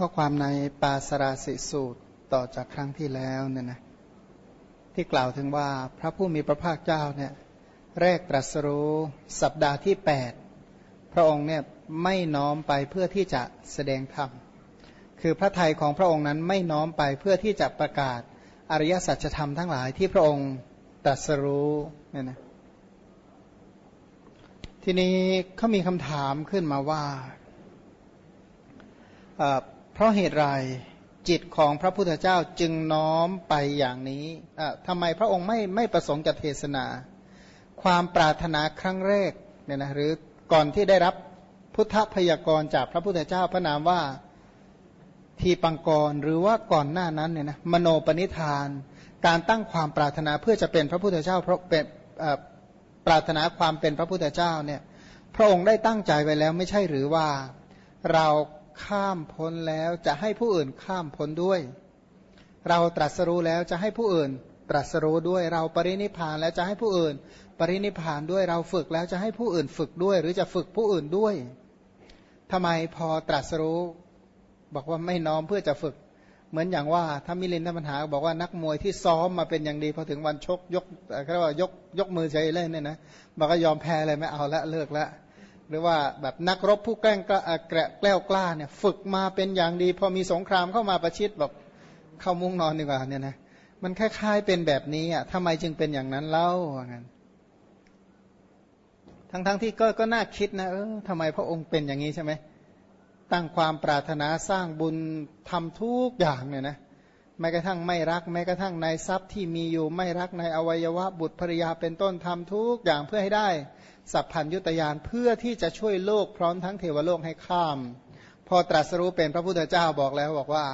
ข้อความในปาสราสิสูตรต่อจากครั้งที่แล้วเนี่ยนะที่กล่าวถึงว่าพระผู้มีพระภาคเจ้าเนี่ยแรกตรัสรู้สัปดาห์ที่ 8 พระองค์เนี่ยไม่น้อมไปเพื่อที่จะแสดงธรรม คือพระไทยของพระองค์นั้นไม่น้อมไปเพื่อที่จะประกาศอริยสัจธรรมทั้งหลายที่พระองค์ตรัสรู้เนี่ยนะทีนี้เขามีคำถามขึ้นมาว่า เพราะเหตุไรจิตของพระพุทธเจ้าจึงน้อมไปอย่างนี้ทำไมพระองค์ไม่ไม่ประสงค์จะเทศนา ความปรารถนาครั้งแรกเนี่ยนะหรือก่อนที่ได้รับพุทธพยากรจากพระพุทธเจ้าพระนามว่าทีปังกรหรือว่าก่อนหน้านั้นเนี่ยนะมโนปณิธาน การตั้งความปรารถนาเพื่อจะเป็นพระพุทธเจ้าเพราะเป็นปรารถนาความเป็นพระพุทธเจ้าเนี่ยพระองค์ได้ตั้งใจไว้แล้วไม่ใช่หรือว่าเรา ข้ามพ้นแล้วจะให้ผู้อื่นข้ามพ้นด้วย เราตรัสรู้แล้วจะให้ผู้อื่นตรัสรู้ด้วยเราปรินิพานแล้วจะให้ผู้อื่น ปรินิพานด้วยเราฝึกแล้วจะให้ผู้อื่นฝึกด้วย หรือจะฝึกผู้อื่นด้วยทำไมพอตรัสรู้ บอกว่าไม่น้อมเพื่อจะฝึก เหมือนอย่างว่าถ้ามิลินทปัญหาบอกว่านักมวยที่ซ้อมมาเป็นอย่างดีพอถึงวันชกยกเรียกว่ายกยกมือใช้เล่นเนี่ยนะบอกก็ยอมแพ้เลยไม่เอาละเลิกละ หรือว่าแบบนักรบผู้แกล้งกล้าแกล้กล้าเนี่ยฝึกมาเป็นอย่างดี พอมีสงครามเข้ามาประชิดแบบเข้ามุ้งนอนดีกว่าเนี่ยนะมันคล้ายๆเป็นแบบนี้อะทำไมจึงเป็นอย่างนั้นเล่าว่างั้นทั้งๆทที่ก็ก็น่าคิดนะเออทำไมพระองค์เป็นอย่างนี้ใช่ไหมตั้งความปรารถนาสร้างบุญทำทุกอย่างเนี่ยนะแม้กระทั่งไม่รัก แม้กระทั่งในทรัพย์ที่มีอยู่ไม่รักในอวัยวะบุตรภริยาเป็นต้นทำทุกอย่างเพื่อให้ได้ สัพพัญยุตยานเพื่อที่จะช่วยโลกพร้อมทั้งเทวโลกให้ข้าม พอตรัสรู้เป็นพระพุทธเจ้าบอกแล้วบอกว่า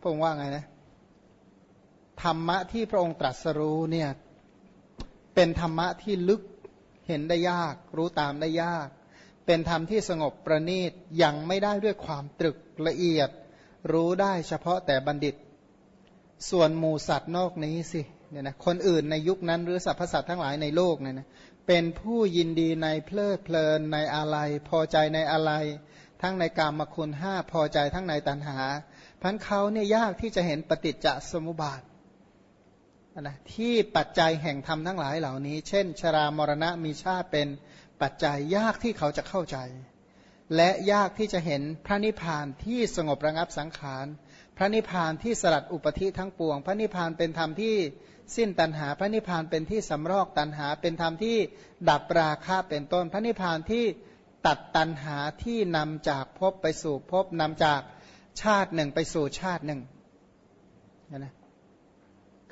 พระองค์ว่าไงนะธรรมะที่พระองค์ตรัสรู้เนี่ยเป็นธรรมะที่ลึกเห็นได้ยาก รู้ตามได้ยาก เป็นธรรมที่สงบประณีตยังไม่ได้ด้วยความตรึกละเอียด รู้ได้เฉพาะแต่บัณฑิต ส่วนหมูสัตว์นอกนี้สิเนี่ยนะคนอื่นในยุคนั้นหรือสรรพสัตว์ทั้งหลายในโลกเนี่ยนะ เป็นผู้ยินดีในเพลิดเพลินในอะไรพอใจในอะไร ทั้งในกามคุณห้าพอใจทั้งในตัณหาพันเขาเนี่ยยากที่จะเห็นปฏิจจสมุปบาทนะที่ปัจจัยแห่งธรรมทั้งหลายเหล่านี้ เช่น ชรามรณะมีชาติเป็นปัจจัยยากที่เขาจะเข้าใจ และยากที่จะเห็นพระนิพพานที่สงบระงับสังขาร พระนิพพานที่สลัดอุปธิทั้งปวง พระนิพพานเป็นธรรมที่สิ้นตัณหา พระนิพพานเป็นที่สำรอกตัณหา เป็นธรรมที่ดับราคะเป็นต้น พระนิพพานที่ตัดตัณหาที่นำจากภพไปสู่ภพนำจากชาติหนึ่งไปสู่ชาติหนึ่งนะ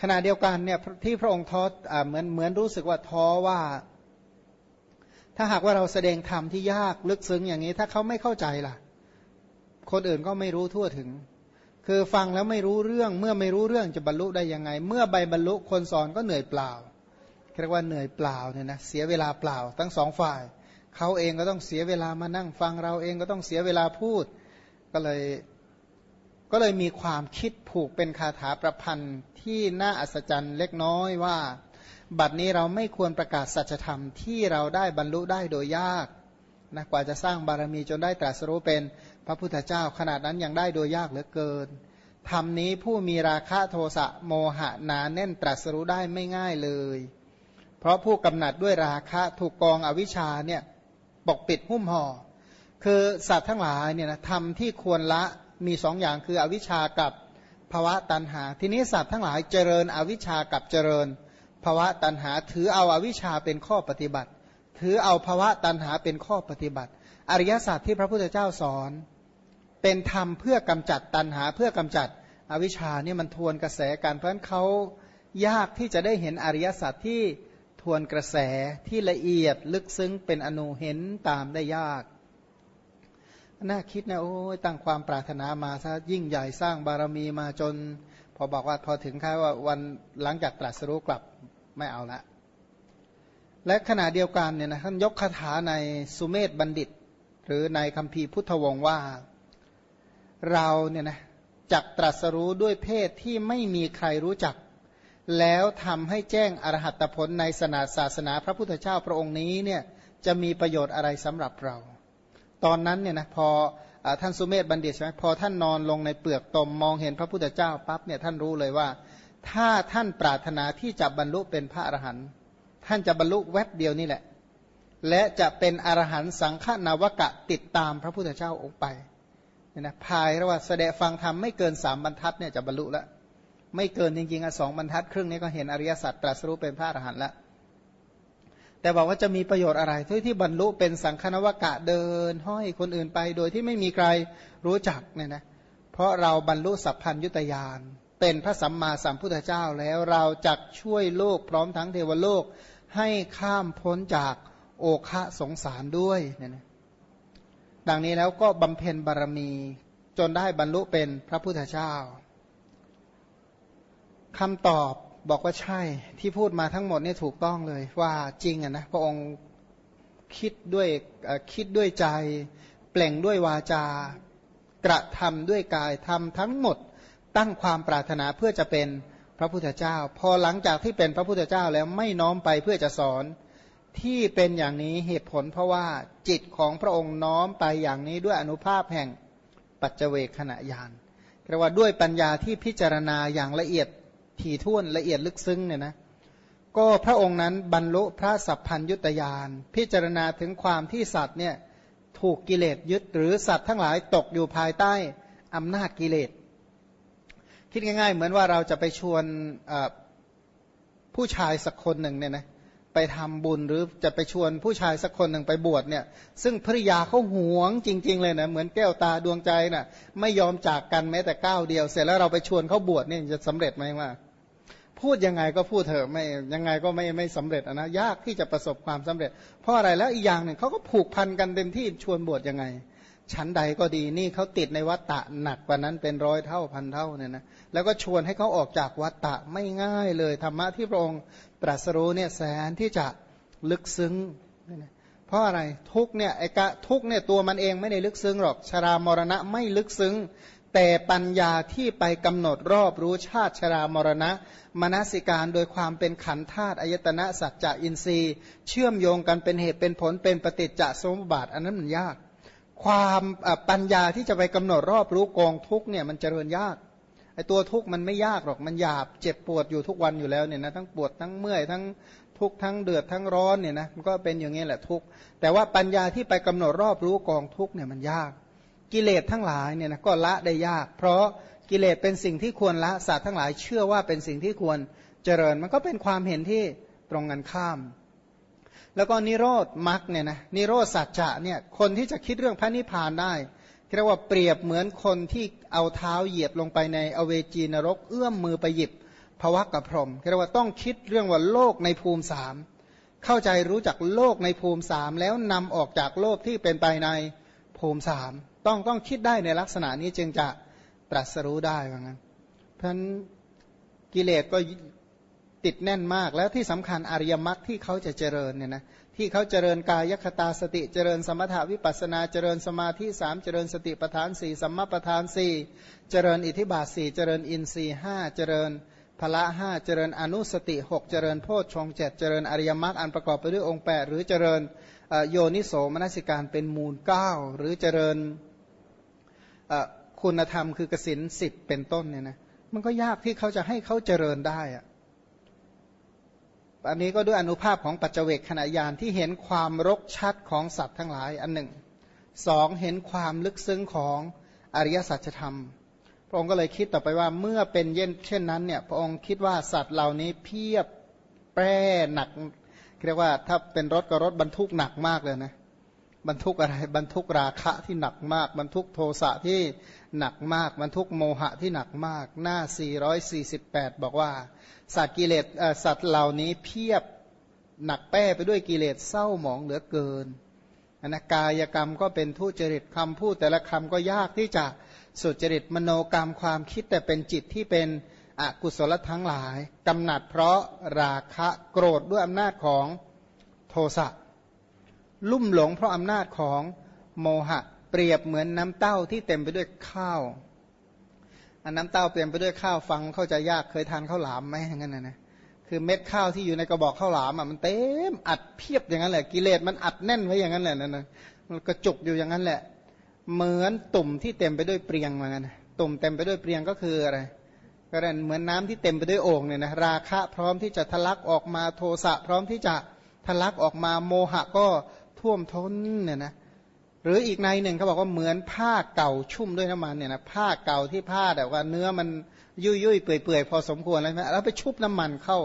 ขณะเดียวกันเนี่ยที่พระองค์ท้อเหมือนเหมือนรู้สึกว่าท้อว่า ถ้าหากว่าเราแสดงธรรมที่ยากลึกซึ้งอย่างนี้ ถ้าเขาไม่เข้าใจล่ะ คนอื่นก็ไม่รู้ทั่วถึง คือฟังแล้วไม่รู้เรื่อง เมื่อไม่รู้เรื่องจะบรรลุได้ยังไง เมื่อใบบรรลุคนสอนก็เหนื่อยเปล่าเรียกว่าเหนื่อยเปล่าเนี่ยนะเสียเวลาเปล่าทั้งสองฝ่ายเขาเองก็ต้องเสียเวลามานั่งฟังเราเองก็ต้องเสียเวลาพูด ก็เลยก็เลยมีความคิดผูกเป็นคาถาประพันธ์ที่น่าอัศจรรย์เล็กน้อยว่า บัดนี้เราไม่ควรประกาศสัจธรรมที่เราได้บรรลุได้โดยยากนะกว่าจะสร้างบารมีจนได้ตรัสรู้เป็น พระพุทธเจ้าขนาดนั้นยังได้โดยยากเหลือเกินธรรมนี้ผู้มีราคะโทสะโมหะหนาแน่นตรัสรู้ได้ไม่ง่ายเลย เพราะผู้กำหนัดด้วยราคะถูกกองอวิชชาเนี่ยปกปิดหุ้มห่อคือสัตว์ทั้งหลายเนี่ยนะธรรมที่ควรละมีสองอย่างคืออวิชชากับภาวะตันหา ทีนี้สัตว์ทั้งหลายเจริญอวิชชากับเจริญภาวะตันหา ถือเอาอาวิชชาเป็นข้อปฏิบัติ ถือเอาภาวะตันหาเป็นข้อปฏิบัติ อริยศาสัจที่พระพุทธเจ้าสอน เป็นธรรมเพื่อกำจัดตันหาเพื่อกำจัดอวิชชาเนี่ยมันทวนกระแสการเพราะฉะนั้นเขายากที่จะได้เห็นอริยสัจที่ทวนกระแสที่ละเอียดลึกซึ้งเป็นอนุเห็นตามได้ยาก น่าคิดนะโอ้ยตั้งความปรารถนามาซะยิ่งใหญ่สร้างบารมีมาจน พอบอกว่าพอถึงค่ว่าวันหลังจากตรัสรู้กลับไม่เอาละ และขณะเดียวกันเนี่ยนะท่านยกคาถาในสุเมธบัณฑิต หรือในคัมภีร์พุทธวงศ์ว่า เราเนี่ยนะจักตรัสรู้ด้วยเพศที่ไม่มีใครรู้จัก แล้วทำให้แจ้งอรหัตผลในศาสนาศาสนาพระพุทธเจ้าพระองค์นี้เนี่ยจะมีประโยชน์อะไรสำหรับเรา ตอนนั้นเนี่ยนะพออท่านสุเมธบัณฑิตใช่ไหมพอท่านนอนลงในเปลือกตมมองเห็นพระพุทธเจ้าปั๊บเนี่ยท่านรู้เลยว่า ถ้าท่านปรารถนาที่จะบรรลุเป็นพระอรหันต์ท่านจะบรรลุแวบเดียวนี่แหละ และจะเป็นอรหันต์สังฆนาวกะติดตามพระพุทธเจ้าองค์ไป เนี่ยนะภายระว่าแสดงฟังธรรมไม่เกินสามบรรทัดเนี่ยจะบรรลุแล้วไม่เกินจริงๆอะสองบรรทัดครึ่งนี้ก็เห็นอริยสัจตรัสรู้เป็นพระอรหันต์แล้วแต่บอกว่าจะมีประโยชน์อะไรที่ที่บรรลุเป็นสังฆนวกะเดิน ห้อยคนอื่นไปโดยที่ไม่มีใครรู้จักเนี่ยนะเพราะเราบรรลุสัพพัญยุตยานเป็นพระสัมมาสัมพุทธเจ้าแล้วเราจะช่วยโลกพร้อมทั้งเทวโลกให้ข้ามพ้นจากโอคะสงสารด้วยเนี่ยนะ ดังนี้แล้วก็บำเพ็ญบารมี จนได้บรรลุเป็นพระพุทธเจ้าคำตอบบอกว่าใช่ที่พูดมาทั้งหมดนี่ถูกต้องเลย ว่าจริงอะนะพระองค์คิดด้วยคิดด้วยใจ เปล่งด้วยวาจา กระทำด้วยกายทำทั้งหมดตั้งความปรารถนาเพื่อจะเป็นพระพุทธเจ้า พอหลังจากที่เป็นพระพุทธเจ้าแล้วไม่น้อมไปเพื่อจะสอน ที่เป็นอย่างนี้เหตุผลเพราะว่าจิตของพระองค์น้อมไปอย่างนี้ด้วยอนุภาพแห่งปัจเจเวคขณะยานเรียกว่าด้วยปัญญาที่พิจารณาอย่างละเอียดถี่ถ้วนละเอียดลึกซึ้งเนี่ยนะก็พระองค์นั้นบรรลุพระสัพพัญยุตยานพิจารณาถึงความที่สัตว์เนี่ยถูกกิเลสยึดหรือสัตว์ทั้งหลายตกอยู่ภายใต้อำนาจกิเลส คิดง่ายๆ เหมือนว่าเราจะไปชวนผู้ชายสักคนหนึ่งเนี่ยนะ ไปทำบุญหรือจะไปชวนผู้ชายสักคนหนึ่งไปบวชเนี่ย ซึ่งภริยาเขาหวงจริง ๆ เลยนะเหมือนแก้วตาดวงใจนะ่ะ ไม่ยอมจากกันแม้แต่ก้าวเดียว เสร็จแล้วเราไปชวนเขาบวชเนี่ยจะสำเร็จไหมว่า พูดยังไงก็พูดเถอะไม่ยังไงก็ไม่ไม่สำเร็จนะยากที่จะประสบความสำเร็จ เพราะอะไรแล้วอีกอย่างหนึ่งเขาก็ผูกพันกันเต็มที่ชวนบวชยังไง ชั้นใดก็ดีนี่เขาติดในวัฏฏะหนักกว่านั้นเป็นร้อยเท่าพันเท่าเนี่ยนะแล้วก็ชวนให้เขาออกจากวัฏฏะไม่ง่ายเลยธรรมะที่พระองค์ตรัสรู้เนี่ยแสนที่จะลึกซึ้งเพราะอะไรทุกเนี่ยไอ้กะทุกเนี่ยตัวมันเองไม่ได้ลึกซึ้งหรอกชรามรณะไม่ลึกซึ้ง แต่ปัญญาที่ไปกำหนดรอบรู้ชาติชรามรณะมนสิการโดยความเป็นขันธาตุอายตนะสัจจะอินทรีย์ เชื่อมโยงกันเป็นเหตุเป็นผลเป็นปฏิจจสมุปบาทอันนั้นมันยาก ความปัญญาที่จะไปกำหนดรอบรู้กองทุกเนี่ยมันเจริญยากไอตัวทุกมันไม่ยากหรอกมันหยาบเจ็บปวดอยู่ทุกวันอยู่แล้วเนี่ยนะทั้งปวดทั้งเมื่อยทั้งทุกทั้งเดือดทั้งร้อนเนี่ยนะมันก็เป็นอย่างนี้แหละทุกแต่ว่าปัญญาที่ไปกำหนดรอบรู้กองทุกเนี่ยมันยาก กิเลสทั้งหลายเนี่ยนะก็ละได้ยาก เพราะกิเลสเป็นสิ่งที่ควรละสัตว์ทั้งหลายเชื่อว่าเป็นสิ่งที่ควรเจริญ มันก็เป็นความเห็นที่ตรงกันข้าม แล้วก็นิโรธมรรคเนี่ยนะนิโรธสัจจะเนี่ยคนที่จะคิดเรื่องพระนิพพานได้เรียกว่าเปรียบเหมือนคนที่เอาเท้าเหยียบลงไปในอเวจีนรก เอื้อมมือไปหยิบภวะกับพรหมเรียกว่าต้องคิดเรื่องว่าโลกในภูมิสามเข้าใจรู้จักโลกในภูมิสามแล้วนำออกจากโลกที่เป็นไปในภูมิสามต้องต้องคิดได้ในลักษณะนี้จึงจะตรัสรู้ได้ว่างั้นเพราะฉะนั้นกิเลสก็ ติดแน่นมาก แล้วที่สำคัญอริยมรรคที่เขาจะเจริญเนี่ยนะที่เขาเจริญกายคตาสติเจริญสมถาวิปัสนาเจริญสมาธิสามเจริญสติปทานสี่สัมมาปทานสี่เจริญอิทิบาทสี่เจริญอินทรีห้าเจริญพละห้าเจริญอนุสติหกเจริญโพชฌงเจ็ดเจริญอริยมรรคอันประกอบไปด้วยองค์แปดหรือเจริญโยนิโสมนสิการเป็นมูลเก้าหรือเจริญคุณธรรมคือกสินสิบเป็นต้นเนี่ยนะมันก็ยากที่เขาจะให้เขาเจริญได้อะ อันนี้ก็ด้วยอนุภาพของปัจเจกขณะยานที่เห็นความรกชัดของสัตว์ทั้งหลายอันหนึ่งสองเห็นความลึกซึ้งของอริยสัจธรรม พระองค์ก็เลยคิดต่อไปว่าเมื่อเป็นเย็นเช่นนั้นเนี่ยพระองค์คิดว่าสัตว์เหล่านี้เพียบแปรหนักเรียกว่าถ้าเป็นรถก็รถบรรทุกหนักมากเลยนะ บรรทุกอะไรบรรทุกราคะที่หนักมาก บรรทุกโทสะที่หนักมาก บรรทุกโมหะที่หนักมาก หน้า 448 บอกว่า สัตว์กิเลสสัตว์เหล่านี้เพียบหนักแป้ไปด้วยกิเลสเศร้าหมองเหลือเกินอนะกายกรรมก็เป็นทุจริตคำพูดแต่ละคำก็ยากที่จะสุจริตมโนกรรมความคิดแต่เป็นจิตที่เป็นอกุศลทั้งหลายกำหนัดเพราะราคะโกรธด้วยอำนาจของโทสะ ลุ่มหลงเพราะอำนาจของโมหะ เปรียบเหมือนน้ำเต้าที่เต็มไปด้วยข้าวอันน้ำเต้าเปลี่ยนไปด้วยข้าวฟังเข้าใจยากเคยทานข้าวหลามไหมอย่างนั้นนะนะคือเม็ดข้าวที่อยู่ในกระบอกข้าวหลามอะมันเต็มอัดเพียบอย่างนั้นแหละกิเลสมันอัดแน่นไว้อย่างนั้นแหละนั่นนะมันกระจุกอยู่อย่างนั้นแหละ เหมือนตุ่มที่เต็มไปด้วยเปรียงเหมือนกันตุ่มเต็มไปด้วยเปรียงก็คืออะไรก็เหมือนน้าที่เต็มไปด้วยโอ่งเนี่ยนะราคะพร้อมที่จะทะลักออกมาโทสะพร้อมที่จะทะลักออกมาโมหะก็ ท่วมท้นเนี่ยนะหรืออีกในหนึ่งเขาบอกว่าเหมือนผ้าเก่าชุ่มด้วยน้ำมันเนี่ยนะผ้าเก่าที่ผ้าแต่ว่าเนื้อมันยุ่ยยุ่ยเปื่อยเปื่อยพอสมควรแล้วไหมแล้วไปชุบน้ำมันเข้า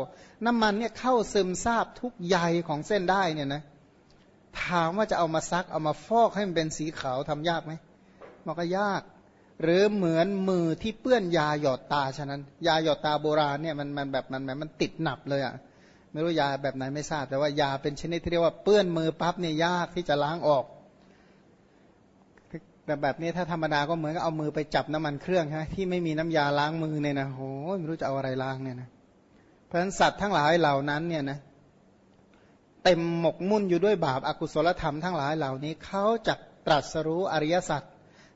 น้ำมันเนี่ยเข้าซึมซาบทุกใยของเส้นได้เนี่ยนะถามว่าจะเอามาซักเอามาฟอกให้มันเป็นสีขาวทำยากไหมมันก็ยาก หรือเหมือนมือที่เปื้อนยาหยอดตาฉะนั้น ยาหยอดตาโบราณเนี่ยมันมันแบบมันมันติดหนับเลยอะ่ะ ไม่รู้ยาแบบไหนไม่ทราบ แต่ว่ายาเป็นชนิดที่เรียกว่าเปื้อนมือปั๊บเนี่ยยากที่จะล้างออก แต่แบบนี้ถ้าธรรมดาก็เหมือนกับเอามือไปจับน้ำมันเครื่องใช่ไหมที่ไม่มีน้ำยาล้างมือเนี่ยนะโหไม่รู้จะเอาอะไรล้างเนี่ยนะเพราะฉะนั้นสัตว์ทั้งหลายเหล่านั้นเนี่ยนะเต็มหมกมุ่นอยู่ด้วยบาปอากุศลธรรมทั้งหลายเหล่านี้เขาจะตรัสรู้อริยสัจ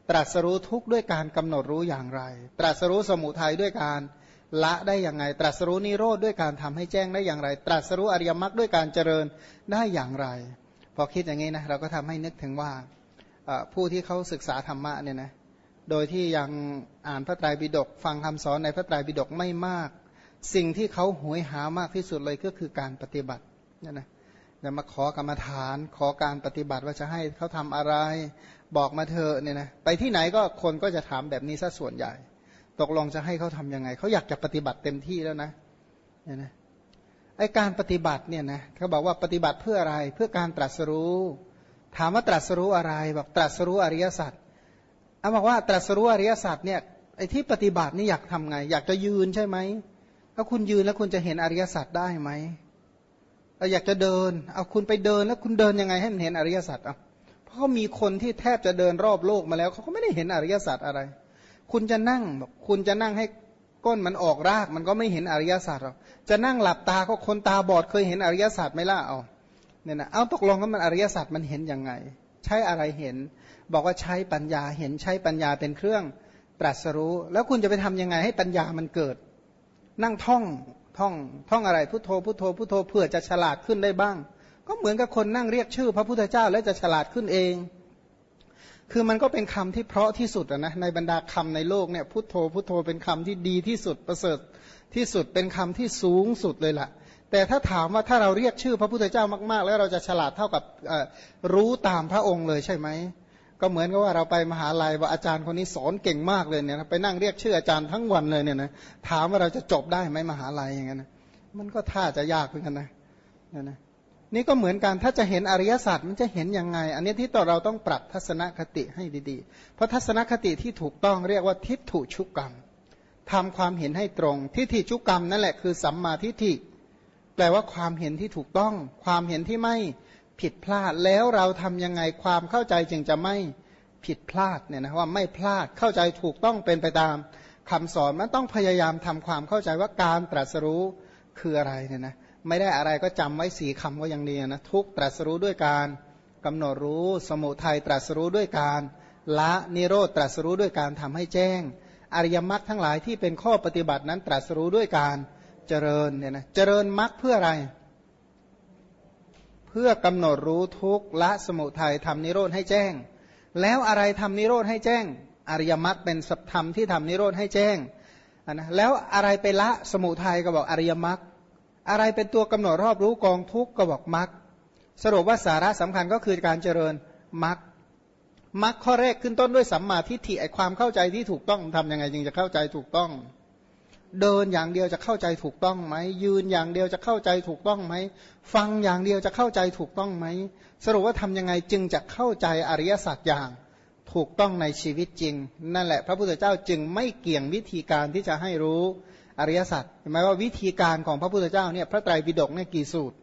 ตรัสรู้ทุกข์ด้วยการกำหนดรู้อย่างไร ตรัสรู้สมุทัยด้วยการ ละได้อย่างไรตรัสรู้นิโรธด้วยการทำให้แจ้งได้อย่างไร ตรัสรู้อริยมรรคด้วยการเจริญได้อย่างไร พอคิดอย่างนี้นะเราก็ทำให้นึกถึงว่าผู้ที่เขาศึกษาธรรมะเนี่ยนะโดยที่ยังอ่านพระไตรปิฎกฟังคำสอนในพระไตรปิฎกไม่มาก สิ่งที่เขาหวยหามากที่สุดเลยก็คือการปฏิบัติเนี่ยนะจะมาขอกรรมฐานขอการปฏิบัติว่าจะให้เขาทำอะไร บอกมาเถอะเนี่ยนะไปที่ไหนก็คนก็จะถามแบบนี้ซะส่วนใหญ่ ตกลงจะให้เขาทํำยังไง เขาอยากจะปฏิบัติเต็มที่แล้วนะเนี่ยนะไอการปฏิบัติเนี่ยนะเขาบอกว่าปฏิบัติเพื่ออะไรเพื่อการตรัสรู้ ถามว่าตรัสรู้อะไรบอกตรัสรู้อริยสัจเอาบอกว่าตรัสรู้อริยสัจเนี่ยไอที่ปฏิบัตินี่อยากทำไง อยากจะยืนใช่ไหมถ้าคุณยืนแล้วคุณจะเห็นอริยสัจได้ไหมเราอยากจะเดิน เอาคุณไปเดินแล้วคุณเดินยังไงให้มันเห็นอริยสัจอะเพราะมีคนที่แทบจะเดินรอบโลกมาแล้วเขาก็ไม่ได้เห็นอริยสัจอะไร คุณจะนั่งบอกคุณจะนั่งให้ก้นมันออกราก มันก็ไม่เห็นอริยสัจหรอกจะนั่งหลับตาก็คนตาบอดเคยเห็นอริยสัจไหมล่ะเอาเนี่ยนะเอาตกลงว่ามันอริยสัจมันเห็นยังไง ใช้อะไรเห็น บอกว่าใช้ปัญญาเห็นใช้ปัญญาเป็นเครื่องตรัสรู้ แล้วคุณจะไปทํำยังไงให้ปัญญามันเกิด นั่งท่องท่องท่องอะไรพุทโธพุทโธพุทโธเพื่อจะฉลาดขึ้นได้บ้าง ก็เหมือนกับคนนั่งเรียกชื่อ พระพุทธเจ้าแล้วจะฉลาดขึ้นเอง คือมันก็เป็นคำที่เพราะที่สุดนะในบรรดาคำในโลกเนี่ยพุทโธพุทโธเป็นคำที่ดีที่สุดประเสริฐที่สุดเป็นคำที่สูงสุดเลยล่ะ แต่ถ้าถามว่าถ้าเราเรียกชื่อพระพุทธเจ้ามาก ๆ แล้วเราจะฉลาดเท่ากับรู้ตามพระองค์เลยใช่ไหมก็เหมือนกับว่าเราไปมหาลัยว่าอาจารย์คนนี้สอนเก่งมากเลยเนี่ยไปนั่งเรียกชื่ออาจารย์ทั้งวันเลยเนี่ยนะถามว่าเราจะจบได้ไหมมหาลัยอย่างนั้นมันก็ท่าจะยากเหมือนกันนะนี่นะ นี่ก็เหมือนกันถ้าจะเห็นอริยสัจมันจะเห็นยังไง อันนี้ที่ต่อเราต้องปรับทัศนคติให้ดีๆ เพราะทัศนคติที่ถูกต้องเรียกว่าทิฏฐุชุกกรรมทำความเห็นให้ตรง ทิฏฐิชุกกรรมนั่นแหละคือสัมมาทิฏฐิแปลว่าความเห็นที่ถูกต้อง ความเห็นที่ไม่ผิดพลาดแล้วเราทำยังไงความเข้าใจจึงจะไม่ผิดพลาดเนี่ยนะว่าไม่พลาดเข้าใจถูกต้องเป็นไปตามคำสอนมันต้องพยายามทำความเข้าใจว่าการตรัสรู้คืออะไรเนี่ยนะ ไม่ได้อะไรก็จำไว้สี่คำก็ยังดีนะทุกตรัสรู้ด้วยการกำหนดรู้ สมุทัยตรัสรู้ด้วยการละนิโรธตรัสรู้ด้วยการทำให้แจ้ง อริยมรรคทั้งหลายที่เป็นข้อปฏิบัตินั้นตรัสรู้ด้วยการเจริญเนี่ยนะเจริญมรรคเพื่ออะไร เพื่อกำหนดรู้ทุกละสมุทัยทำนิโรธให้แจ้ง แล้วอะไรทำนิโรธให้แจ้ง อริยมรรคเป็นสัพธรรมที่ทำนิโรธให้แจ้งนะแล้วอะไรไปละสมุทัยก็บอกอริยมรรค อะไรเป็นตัวกำหนดรอบรู้กองทุกก็บอกมรรคสรุปว่าสาระสำคัญก็คือการเจริญมรรคมรรคข้อแรกขึ้นต้นด้วยสัมมาทิฏฐิไอความเข้าใจที่ถูกต้องทำยังไงจึงจะเข้าใจถูกต้อง เดินอย่างเดียวจะเข้าใจถูกต้องไหมยืนอย่างเดียวจะเข้าใจถูกต้องไหมฟังอย่างเดียวจะเข้าใจถูกต้องไหมสรุปว่าทำยังไงจึงจะเข้าใจอริยสัจอย่างถูกต้องในชีวิตจริง นั่นแหละ พระพุทธเจ้าจึงไม่เกี่ยงวิธีการที่จะให้รู้ อริยสัจหมายว่าวิธีการของพระพุทธเจ้าเนี่ยพระไตรปิฎกเนี่ยกี่สูตร